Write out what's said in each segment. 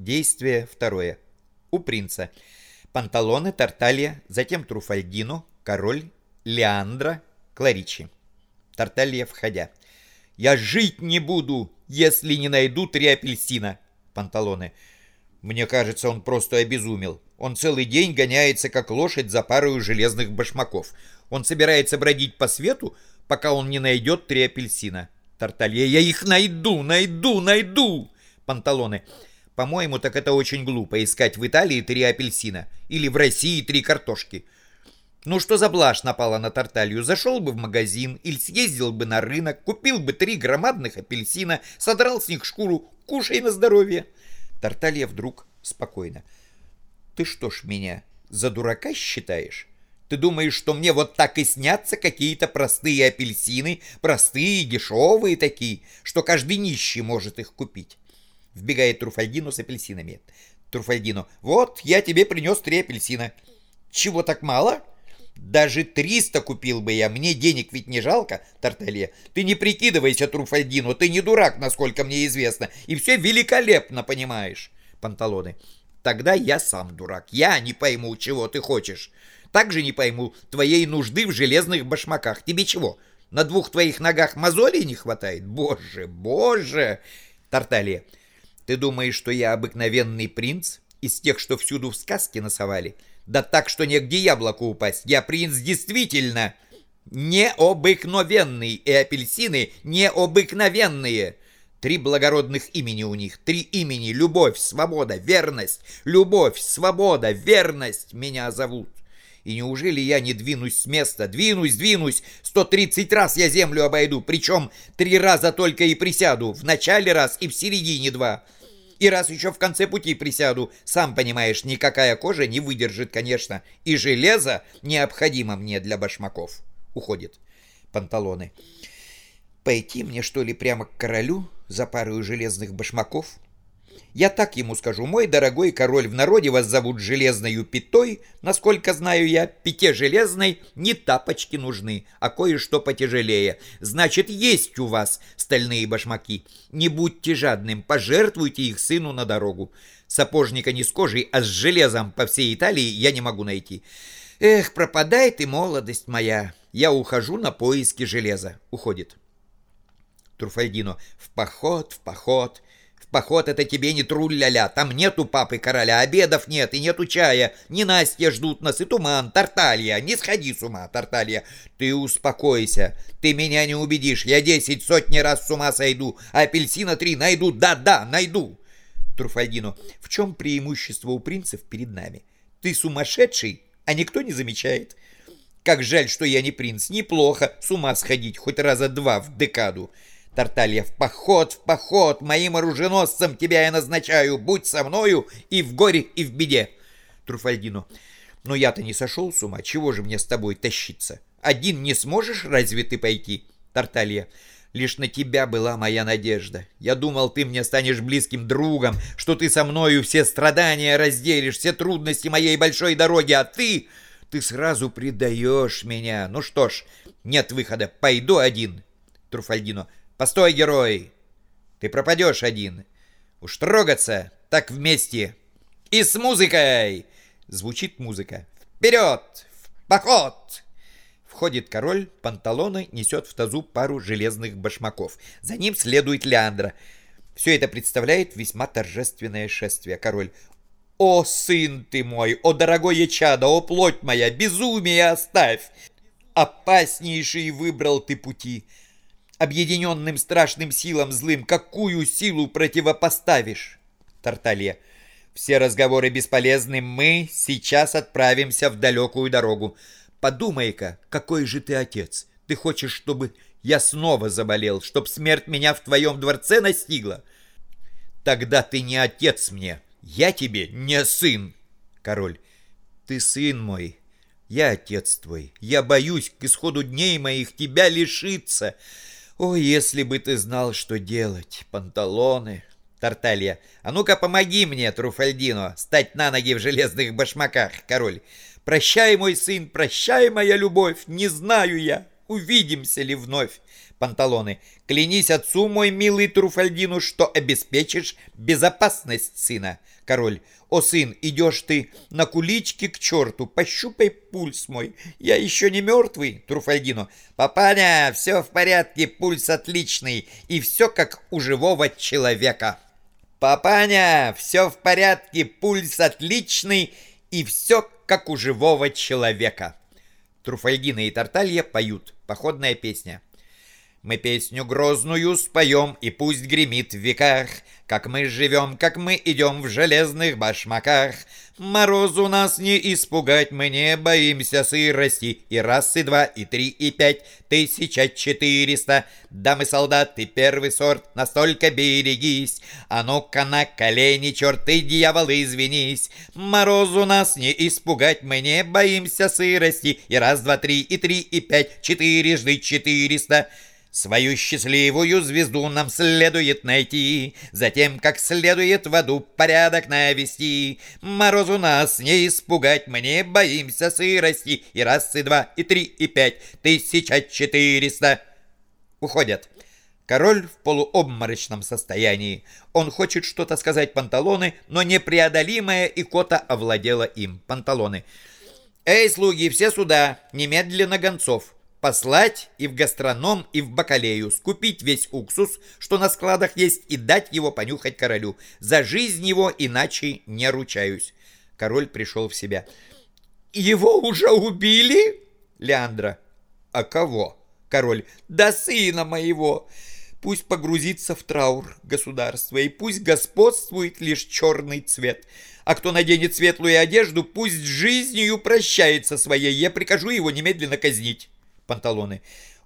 Действие второе. У принца. Панталоны, Тарталья, затем Труфальдино, король, Леандра, Кларичи. Тарталья, входя. «Я жить не буду, если не найду три апельсина!» Панталоны. Мне кажется, он просто обезумел. Он целый день гоняется, как лошадь, за парою железных башмаков. Он собирается бродить по свету, пока он не найдет три апельсина. Тарталья. «Я их найду, найду, найду!» Панталоны. По-моему, так это очень глупо искать в Италии три апельсина. Или в России три картошки. Ну что за блажь напала на Тарталью? Зашел бы в магазин или съездил бы на рынок, купил бы три громадных апельсина, содрал с них шкуру, кушай на здоровье. Тарталья вдруг спокойно. Ты что ж меня за дурака считаешь? Ты думаешь, что мне вот так и снятся какие-то простые апельсины, простые, дешевые такие, что каждый нищий может их купить? Вбегает Труфальдино с апельсинами. Труфальдино, вот, я тебе принес три апельсина. Чего так мало? Даже триста купил бы я, мне денег ведь не жалко, Тарталья. Ты не прикидывайся, Труфальдино, ты не дурак, насколько мне известно, и все великолепно понимаешь. Панталоны. Тогда я сам дурак, я не пойму, чего ты хочешь. Также не пойму твоей нужды в железных башмаках. Тебе чего, на двух твоих ногах мозолей не хватает? Боже, боже! Тарталья. Ты думаешь, что я обыкновенный принц из тех, что всюду в сказке насовали? Да так, что негде яблоку упасть. Я принц действительно необыкновенный, и апельсины необыкновенные. Три благородных имени у них, три имени — любовь, свобода, верность. Любовь, свобода, верность меня зовут. И неужели я не двинусь с места? Двинусь, двинусь. Сто тридцать раз я землю обойду, причем три раза только и присяду. В начале раз и в середине два. И раз еще в конце пути присяду, сам понимаешь, никакая кожа не выдержит, конечно. И железо необходимо мне для башмаков. Уходит. Панталоны. Пойти мне, что ли, прямо к королю за пару железных башмаков? Я так ему скажу, мой дорогой король, в народе вас зовут железною пятой, насколько знаю я, пяте железной не тапочки нужны, а кое-что потяжелее. Значит, есть у вас стальные башмаки. Не будьте жадным, пожертвуйте их сыну на дорогу. Сапожника не с кожей, а с железом по всей Италии я не могу найти. Эх, пропадай ты, молодость моя, я ухожу на поиски железа. Уходит. Турфальдино, в поход, в поход поход это тебе не труль-ля-ля. Там нету папы короля, обедов нет и нету чая. Не Настя ждут нас и туман, Тарталья. Не сходи с ума, Тарталья. Ты успокойся. Ты меня не убедишь. Я десять сотни раз с ума сойду. Апельсина три найду. Да-да, найду. Труфальдино, в чем преимущество у принцев перед нами? Ты сумасшедший, а никто не замечает. Как жаль, что я не принц. Неплохо с ума сходить хоть раза два в декаду. Тарталья, в поход, в поход, моим оруженосцем тебя я назначаю, будь со мною и в горе, и в беде. Труфальдино, но я-то не сошел с ума, чего же мне с тобой тащиться? Один не сможешь разве ты пойти? Тарталья, лишь на тебя была моя надежда. Я думал, ты мне станешь близким другом, что ты со мною все страдания разделишь, все трудности моей большой дороги, а ты... Ты сразу предаешь меня. Ну что ж, нет выхода, пойду один. Труфальдино, Постой, герой! Ты пропадешь один. Уж трогаться, так вместе. И с музыкой! Звучит музыка. Вперед! В поход! Входит король, панталоны несет в тазу пару железных башмаков. За ним следует Леандра. Все это представляет весьма торжественное шествие. Король. «О, сын ты мой! О, дорогое чадо! О, плоть моя! Безумие оставь! Опаснейший выбрал ты пути!» Объединенным страшным силам злым, какую силу противопоставишь? Тарталья. Все разговоры бесполезны, мы сейчас отправимся в далекую дорогу. Подумай-ка, какой же ты отец? Ты хочешь, чтобы я снова заболел, чтоб смерть меня в твоем дворце настигла? Тогда ты не отец мне, я тебе не сын. Король. Ты сын мой, я отец твой. Я боюсь к исходу дней моих тебя лишиться. О, если бы ты знал, что делать, панталоны. Тарталья, а ну-ка помоги мне, Труфальдино, стать на ноги в железных башмаках, король. Прощай, мой сын, прощай, моя любовь, не знаю я, увидимся ли вновь. Панталоны. Клянись отцу, мой милый Труфальдину, что обеспечишь безопасность сына. Король. О, сын, идешь ты на кулички к черту, пощупай пульс мой. Я еще не мертвый, Труфальдину. Папаня, все в порядке, пульс отличный, и все как у живого человека. Папаня, все в порядке, пульс отличный, и все как у живого человека. Труфальдина и Тарталья поют. Походная песня. Мы песню грозную споем, и пусть гремит в веках, Как мы живем, как мы идем в железных башмаках. Морозу нас не испугать, мы не боимся сырости. И раз, и два, и три, и пять, тысяча четыреста. Дамы-солдаты, первый сорт, настолько берегись. А ну-ка на колени, черт ты, дьявол, извинись. Морозу нас не испугать, мы не боимся сырости. И раз, два, три, и три, и пять, четырежды четыреста. Свою счастливую звезду нам следует найти, Затем, как следует в аду порядок навести. Морозу нас не испугать, мы не боимся сырости. И раз, и два, и три, и пять, тысяча четыреста. Уходят. Король в полуобморочном состоянии. Он хочет что-то сказать Панталоны, но непреодолимая икота овладела им. Панталоны. «Эй, слуги, все сюда! Немедленно гонцов!» Послать и в гастроном, и в бакалею, скупить весь уксус, что на складах есть, и дать его понюхать королю. За жизнь его иначе не ручаюсь. Король пришел в себя. «Его уже убили?» Леандра. «А кого?» Король. «Да сына моего!» Пусть погрузится в траур государства, и пусть господствует лишь черный цвет. А кто наденет светлую одежду, пусть жизнью прощается своей, я прикажу его немедленно казнить панталоны.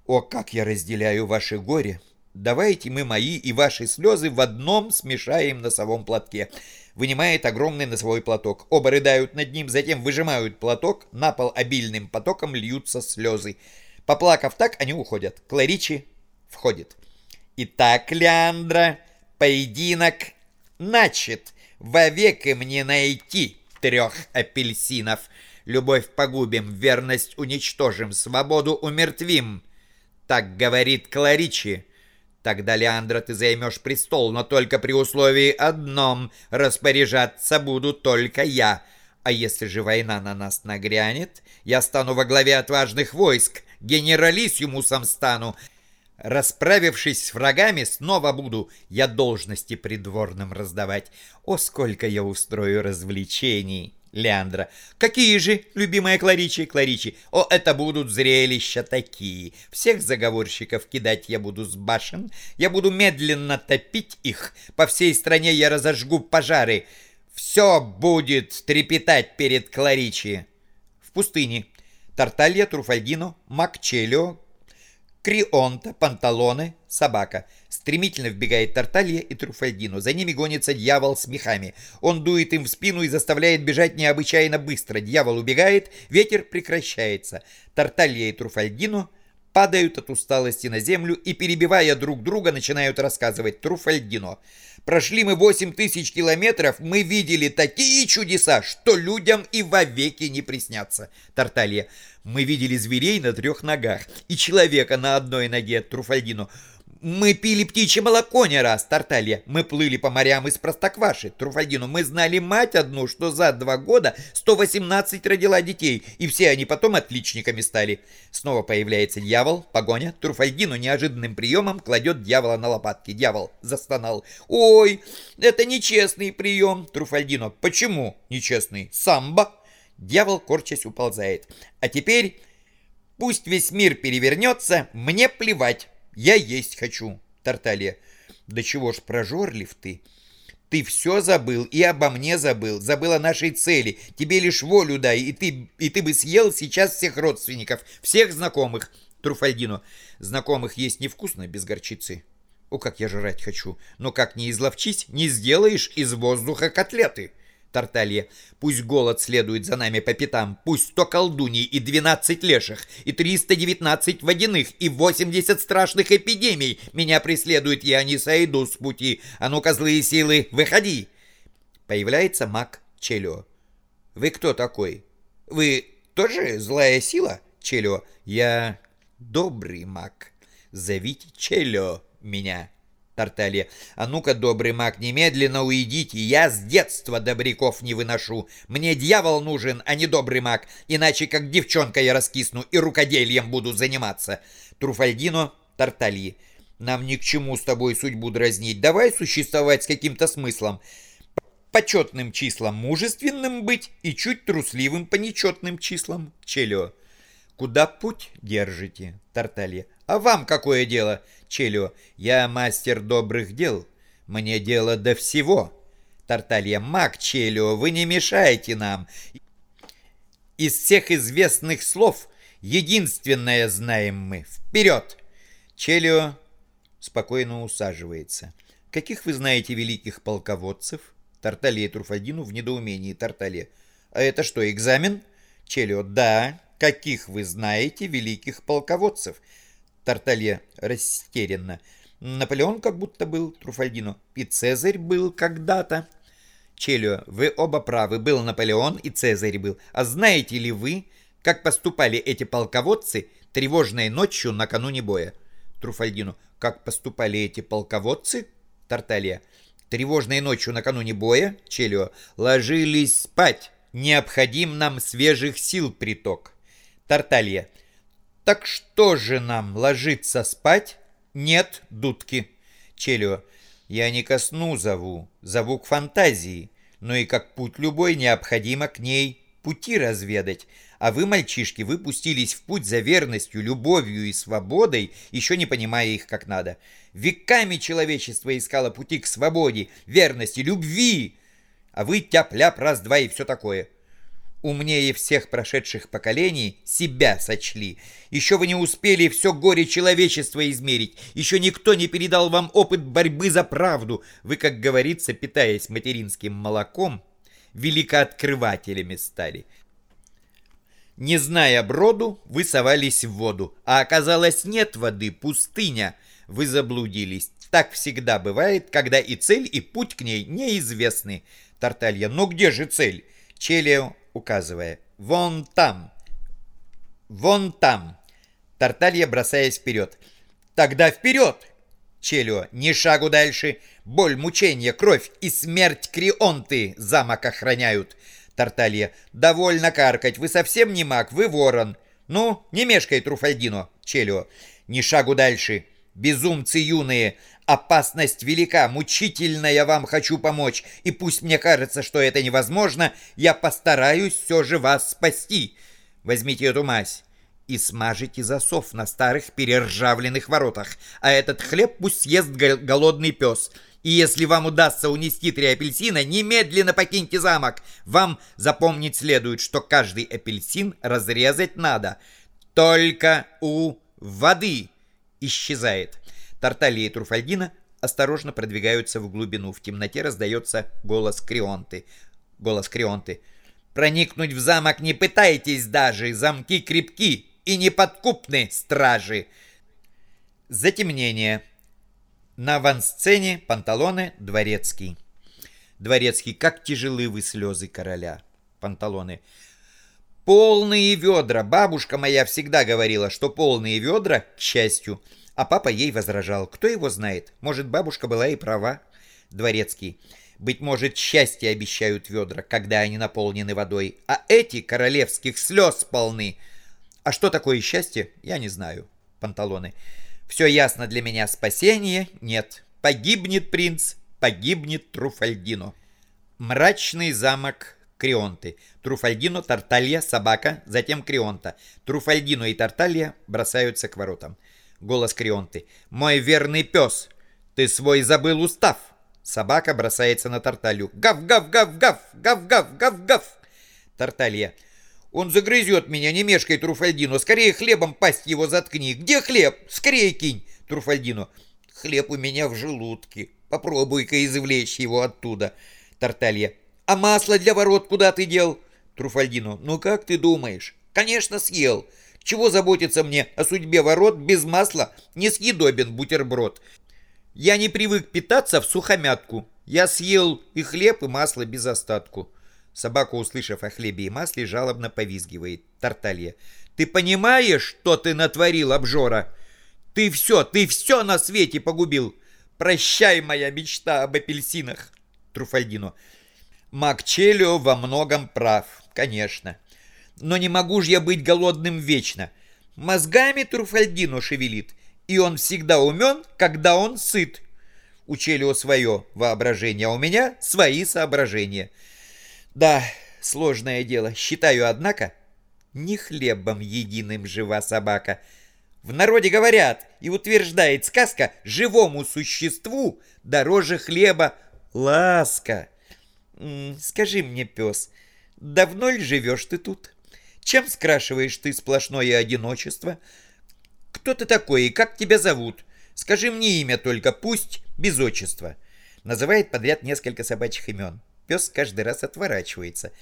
«О, как я разделяю ваше горе! Давайте мы мои и ваши слезы в одном смешаем носовом платке». Вынимает огромный носовой платок. Оба рыдают над ним, затем выжимают платок, на пол обильным потоком льются слезы. Поплакав так, они уходят. Кларичи входит. «Итак, Леандра, поединок начат. Вовек и мне найти трех апельсинов». Любовь погубим, верность уничтожим, свободу умертвим. Так говорит Кларичи. Тогда, Леандра, ты займешь престол, но только при условии одном — распоряжаться буду только я. А если же война на нас нагрянет, я стану во главе отважных войск, генералиссимусом стану. Расправившись с врагами, снова буду я должности придворным раздавать. О, сколько я устрою развлечений!» Леандра. «Какие же, любимая Кларичи, Кларичи? О, это будут зрелища такие! Всех заговорщиков кидать я буду с башен, я буду медленно топить их, по всей стране я разожгу пожары. Все будет трепетать перед Кларичи!» В пустыне. Тарталья, Труфальдино, Макчелио, Крионта, Панталоне, собака. Стремительно вбегает Тарталья и Труфальдино. За ними гонится дьявол с мехами. Он дует им в спину и заставляет бежать необычайно быстро. Дьявол убегает, ветер прекращается. Тарталья и Труфальдино падают от усталости на землю и, перебивая друг друга, начинают рассказывать Труфальдино. Прошли мы восемь тысяч километров, мы видели такие чудеса, что людям и вовеки не приснятся. Тарталья. Мы видели зверей на трех ногах и человека на одной ноге. Труфальдино. Мы пили птичье молоко не раз, Тарталья. Мы плыли по морям из Простокваши, Труфальдину. Мы знали мать одну, что за два года 118 родила детей, и все они потом отличниками стали. Снова появляется дьявол, погоня. Труфальдину неожиданным приемом кладет дьявола на лопатки. Дьявол застонал. «Ой, это нечестный прием, Труфальдино». «Почему нечестный? Самбо». Дьявол, корчась, уползает. «А теперь пусть весь мир перевернется, мне плевать». Я есть хочу, Тарталья. Да чего ж прожорлив ты? Ты все забыл и обо мне забыл, забыл о нашей цели. Тебе лишь волю дай, и ты, и ты бы съел сейчас всех родственников, всех знакомых. Труфальдино, знакомых есть невкусно без горчицы. О, как я жрать хочу. Но как не изловчись, не сделаешь из воздуха котлеты. Тарталья. Пусть голод следует за нами по пятам, пусть сто колдуний и двенадцать леших, и триста девятнадцать водяных, и восемьдесят страшных эпидемий меня преследуют, я не сойду с пути. А ну-ка, злые силы, выходи!» Появляется маг Челио. «Вы кто такой? Вы тоже злая сила?» Челио. «Я добрый маг». Зовите Челио меня. Тарталья. «А ну-ка, добрый маг, немедленно уйдите, я с детства добряков не выношу. Мне дьявол нужен, а не добрый маг, иначе как девчонка я раскисну и рукоделием буду заниматься». Труфальдино, Тартальи. «Нам ни к чему с тобой судьбу дразнить, давай существовать с каким-то смыслом. Почетным числам мужественным быть и чуть трусливым по нечетным числам, Челио». «Куда путь держите?» Тарталья. «А вам какое дело?» Челио. «Я мастер добрых дел. Мне дело до всего». Тарталья. «Маг Челио, вы не мешаете нам. Из всех известных слов единственное знаем мы. Вперед!» Челио спокойно усаживается. «Каких вы знаете великих полководцев?» Тарталья и Труфальдину в недоумении. Тарталья. «А это что, экзамен?» Челио. «Да, каких вы знаете великих полководцев?» Тарталья растерянно. «Наполеон как будто был, Труфальдино, и Цезарь был когда-то». Челио, вы оба правы, был Наполеон и Цезарь был. А знаете ли вы, как поступали эти полководцы тревожной ночью накануне боя? Труфальдино, как поступали эти полководцы? Тарталья, тревожной ночью накануне боя? Челио, ложились спать. Необходим нам свежих сил приток. Тарталья. Так что же нам, ложиться спать? Нет, дудки. Челио. Я не ко зову, зову к фантазии. Но и как путь любой, необходимо к ней пути разведать. А вы, мальчишки, вы пустились в путь за верностью, любовью и свободой, еще не понимая их как надо. Веками человечество искало пути к свободе, верности, любви. А вы тяп-ляп раз-два и все такое умнее всех прошедших поколений, себя сочли. Еще вы не успели все горе человечества измерить. Еще никто не передал вам опыт борьбы за правду. Вы, как говорится, питаясь материнским молоком, великооткрывателями стали. Не зная броду, вы совались в воду, а оказалось нет воды, пустыня. Вы заблудились. Так всегда бывает, когда и цель, и путь к ней неизвестны. Тарталья, но где же цель? Челио указывая. «Вон там! Вон там!» Тарталья бросаясь вперед. «Тогда вперед!» Челио, ни шагу дальше. Боль, мучение, кровь и смерть Крионты замок охраняют. Тарталья, довольно каркать, вы совсем не маг, вы ворон. Ну, не мешкай, Труфальдино. Челио, ни шагу дальше. Безумцы юные, Опасность велика, мучительно я вам хочу помочь, и пусть мне кажется, что это невозможно, я постараюсь все же вас спасти. Возьмите эту мазь и смажите засов на старых перержавленных воротах, а этот хлеб пусть съест голодный пес. И если вам удастся унести три апельсина, немедленно покиньте замок. Вам запомнить следует, что каждый апельсин разрезать надо. Только у воды исчезает. Тарталья и Труфальдина осторожно продвигаются в глубину. В темноте раздается голос Крионты. Голос Крионты. «Проникнуть в замок не пытайтесь даже, замки крепки и неподкупны, стражи!» Затемнение. На авансцене Панталоне Дворецкий. Дворецкий, как тяжелы вы слезы короля. Панталоны. Полные ведра. Бабушка моя всегда говорила, что полные ведра, к счастью, а папа ей возражал. Кто его знает? Может, бабушка была и права. Дворецкий. Быть может, счастье обещают ведра, когда они наполнены водой, а эти королевских слез полны. А что такое счастье, я не знаю. Панталоны. Все ясно для меня. Спасение нет. Погибнет принц, погибнет Труфальдино. Мрачный замок Крионты. Труфальдино, Тарталья, собака, затем Крионта. Труфальдино и Тарталья бросаются к воротам. Голос Крионты. «Мой верный пес! Ты свой забыл устав!» Собака бросается на Тарталью. «Гав-гав-гав-гав! Гав-гав-гав-гав!» Тарталья. «Он загрызет меня, не мешкай, Труфальдино! Скорее хлебом пасть его заткни! Где хлеб? Скорее кинь!» Труфальдино. «Хлеб у меня в желудке. Попробуй-ка извлечь его оттуда!» Тарталья. «А масло для ворот куда ты дел?» Труфальдино. «Ну как ты думаешь?» «Конечно съел!» Чего заботиться мне о судьбе ворот без масла? Несъедобен бутерброд. Я не привык питаться в сухомятку. Я съел и хлеб, и масло без остатку. Собака, услышав о хлебе и масле, жалобно повизгивает. Тарталья. Ты понимаешь, что ты натворил, обжора? Ты все, ты все на свете погубил. Прощай, моя мечта об апельсинах. Труфальдино. Макчелио во многом прав, конечно. Но не могу же я быть голодным вечно. Мозгами Труфальдино шевелит, и он всегда умен, когда он сыт. У Челио свое воображение, а у меня свои соображения. Да, сложное дело. Считаю, однако, не хлебом единым жива собака. В народе говорят и утверждает сказка живому существу дороже хлеба ласка. Скажи мне, пес, давно ли живешь ты тут? Чем скрашиваешь ты сплошное одиночество? Кто ты такой и как тебя зовут? Скажи мне имя только, пусть без отчества. Называет подряд несколько собачьих имен. Пес каждый раз отворачивается.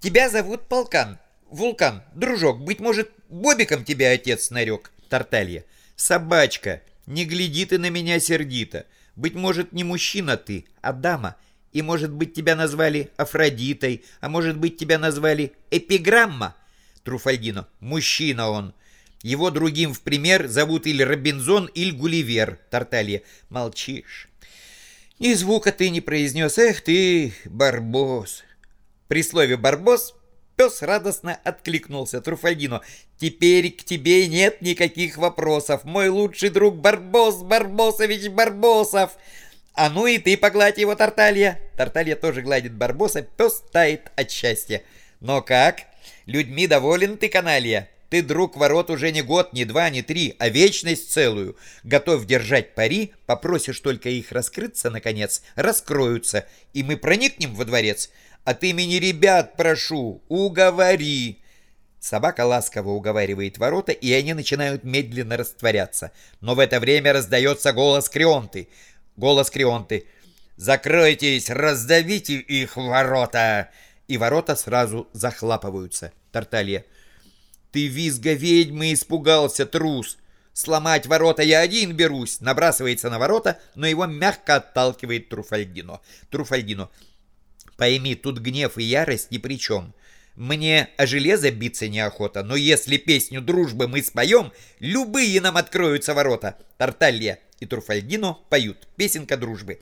Тебя зовут Полкан. Вулкан, дружок, быть может, Бобиком тебя отец нарек. Тарталья. Собачка, не гляди ты на меня сердито. Быть может, не мужчина ты, а дама. И, может быть, тебя назвали Афродитой, а может быть, тебя назвали Эпиграмма. Труфальдино. Мужчина он. Его другим в пример зовут или Робинзон, или Гулливер. Тарталья. Молчишь. Ни звука ты не произнес. Эх ты, Барбос. При слове «барбос» пес радостно откликнулся Труфальдино. «Теперь к тебе нет никаких вопросов. Мой лучший друг Барбос Барбосович Барбосов!» «А ну и ты погладь его, Тарталья!» Тарталья тоже гладит Барбоса, пес тает от счастья. «Но как? Людьми доволен ты, каналья?» Ты, друг ворот, уже не год, не два, не три, а вечность целую. Готов держать пари, попросишь только их раскрыться, наконец, раскроются, и мы проникнем во дворец. От имени ребят прошу, уговори. Собака ласково уговаривает ворота, и они начинают медленно растворяться. Но в это время раздается голос Крионты. Голос Крионты. «Закройтесь, раздавите их ворота!» И ворота сразу захлапываются. Тарталья. Ты визга ведьмы испугался, трус. Сломать ворота я один берусь. Набрасывается на ворота, но его мягко отталкивает Труфальдино. Труфальдино. Пойми, тут гнев и ярость ни при чем. Мне о железо биться неохота, но если песню дружбы мы споем, любые нам откроются ворота. Тарталья и Труфальдино поют. Песенка дружбы.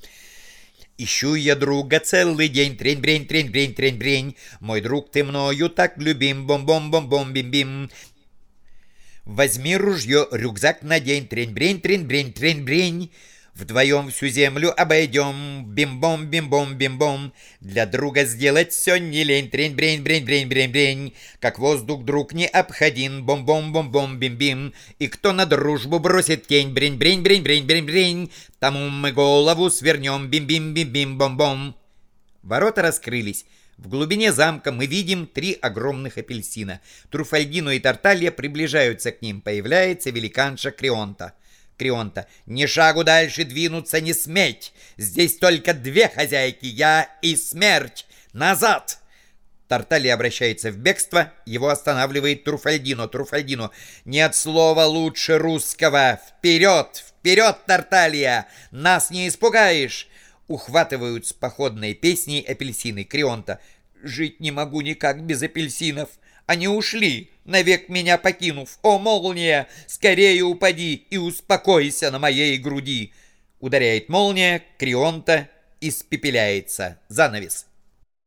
Ищу я друга целый день, трень-брень, трень-брень, трень-брень. Мой друг, ты мною так любим, бом-бом-бом-бом-бим-бим. Возьми ружье, рюкзак надень, трень-брень, трень-брень, трень-брень. Вдвоем всю землю обойдем, бим-бом, бим-бом, бим-бом. Для друга сделать все не лень, трень, брень, брень, брень, брень, брень. Как воздух друг не обходин, бом-бом, бом-бом, бим-бим. И кто на дружбу бросит тень, брень, брень, брень, брень, брень, брень. Тому мы голову свернем, бим-бим, бим-бим, бом-бом. Ворота раскрылись. В глубине замка мы видим три огромных апельсина. Труфальдино и Тарталья приближаются к ним. Появляется великанша Крионта. Крионта. «Ни шагу дальше двинуться не сметь! Здесь только две хозяйки, я и смерть! Назад!» Тартали обращается в бегство, его останавливает Труфальдино. Труфальдино. «Нет слова лучше русского! Вперед! Вперед, Тарталья! Нас не испугаешь!» Ухватывают с походной песней апельсины Крионта. «Жить не могу никак без апельсинов!» Они ушли, навек меня покинув. О, молния, скорее упади и успокойся на моей груди. Ударяет молния, Крионта испепеляется. Занавес.